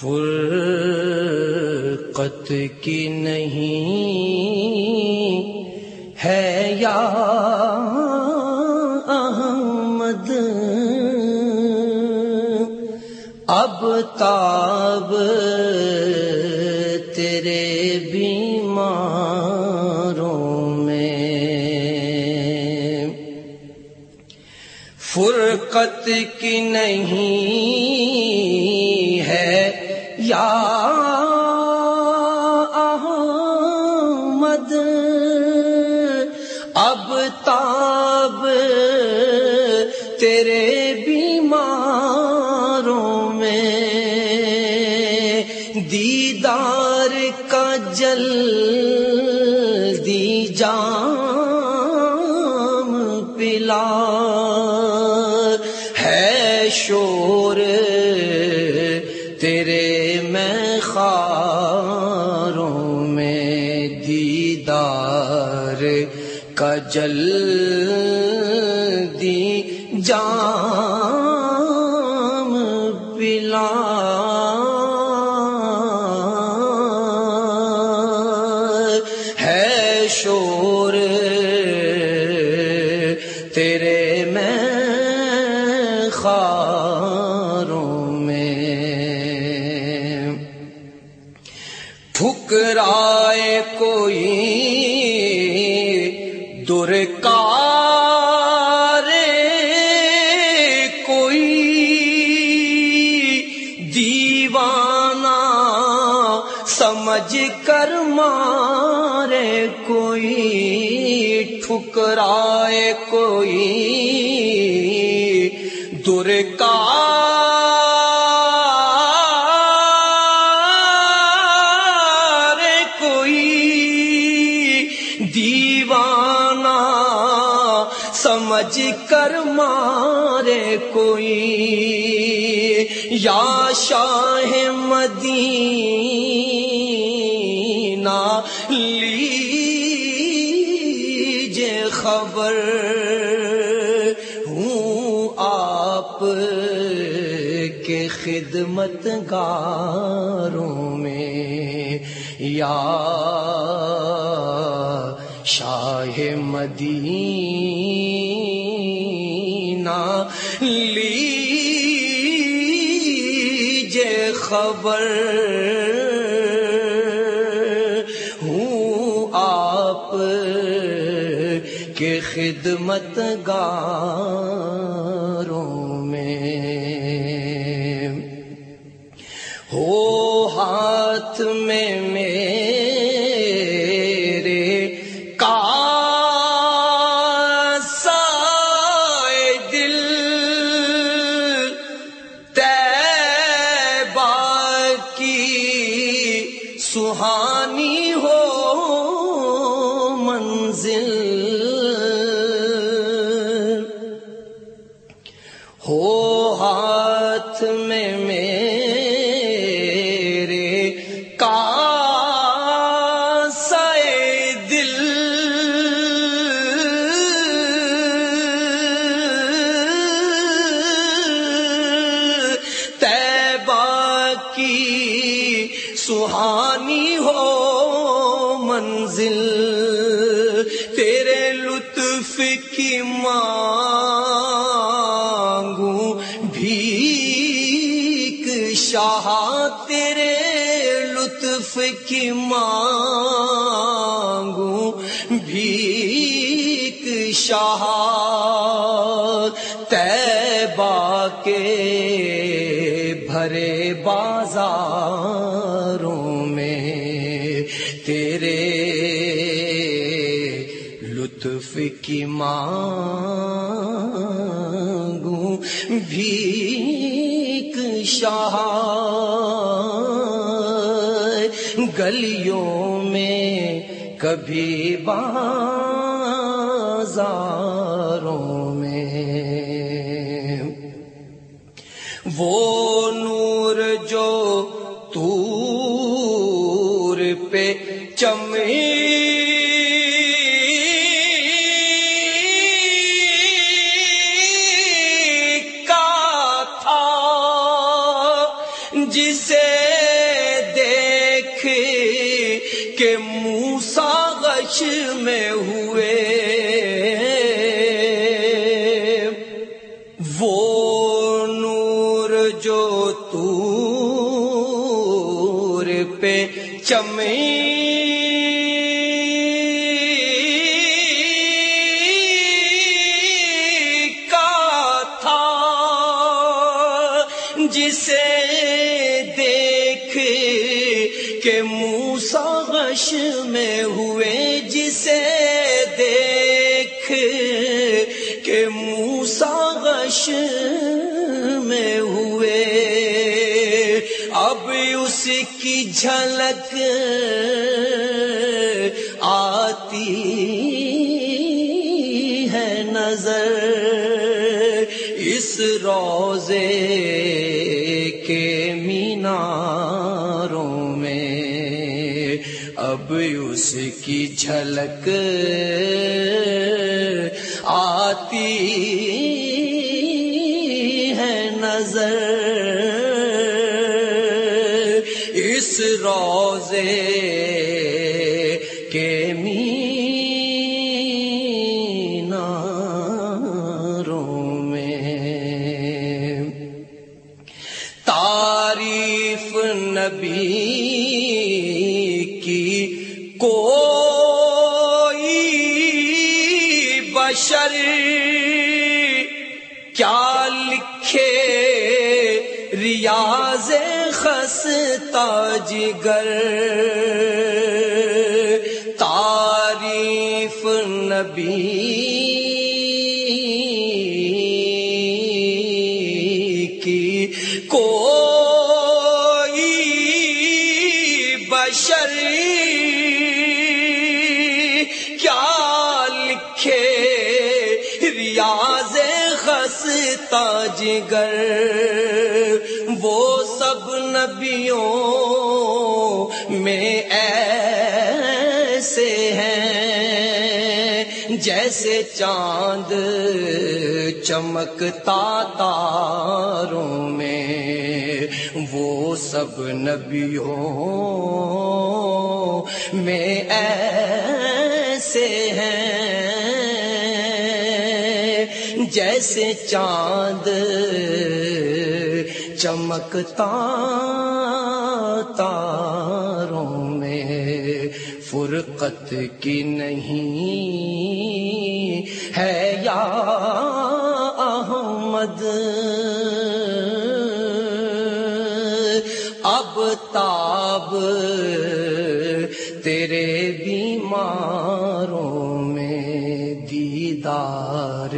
فرقت کی نہیں ہے یا احمد؟ اب تاب تیرے بھی فرقت کی نہیں ہے۔ یا احمد اب تاب تیرے بیماروں میں دیدار کا جل تیرے میں خاروں میں دیدار کا جل دی جام پلا ہے شور تیرے ٹھکرائے کوئی درکار کوئی دیوانہ سمجھ کر مارے کوئی ٹھکرائے کوئی درکار دیوانہ، سمجھ کر مارے کوئی۔ یا شاہ مدینہ لیجے خبر۔ ہوں آپ کے خدمت گاروں میں۔ یا شاہ مدینہ لیجے خبر۔ ہوں آپ کے خدمت گاروں میں۔ ہو ہاتھ میں ہو ہاتھ میں میرے کا سائے دل۔ تیبا کی سہانی شاہ تیرے لطف کی مانگوں، بھیک شاہ تیبا کے بھرے بازاروں میں تیرے لطف کی مانگوں، بھیک شاہ گلیوں میں کبھی بازاروں میں وہ نور جو تور پہ چمی میں ہوئے۔ وہ نور جو تور پہ چمی جسے غش میں ہوئے جسے دیکھ کے موسا غش میں ہوئے۔ اب اس کی جھلک آتی ہے نظر۔ اس روزے اب اس کی جھلک آتی ہے نظر۔ اس روزے کے میناروں میں تعریف نبی لکھے ریاض خس تاجگر تعریف نبی کی کو تاجگر، وہ سب نبیوں میں ایسے ہیں جیسے چاند چمکتا تاروں میں، وہ سب نبیوں میں ایسے ہیں جیسے چاند چمکتا تاروں میں فرقت کی نہیں ہے یا احمد اب تاب تیرے بیماروں میں دیدار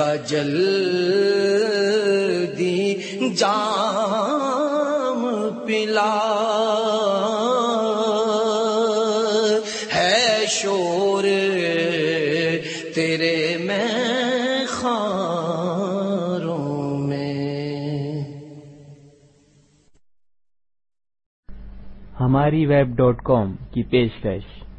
کا جل دی جام پلا ہے شور تیرے میں خاروں میں۔ ہماری ویب ڈاٹ کام کی پیشکش۔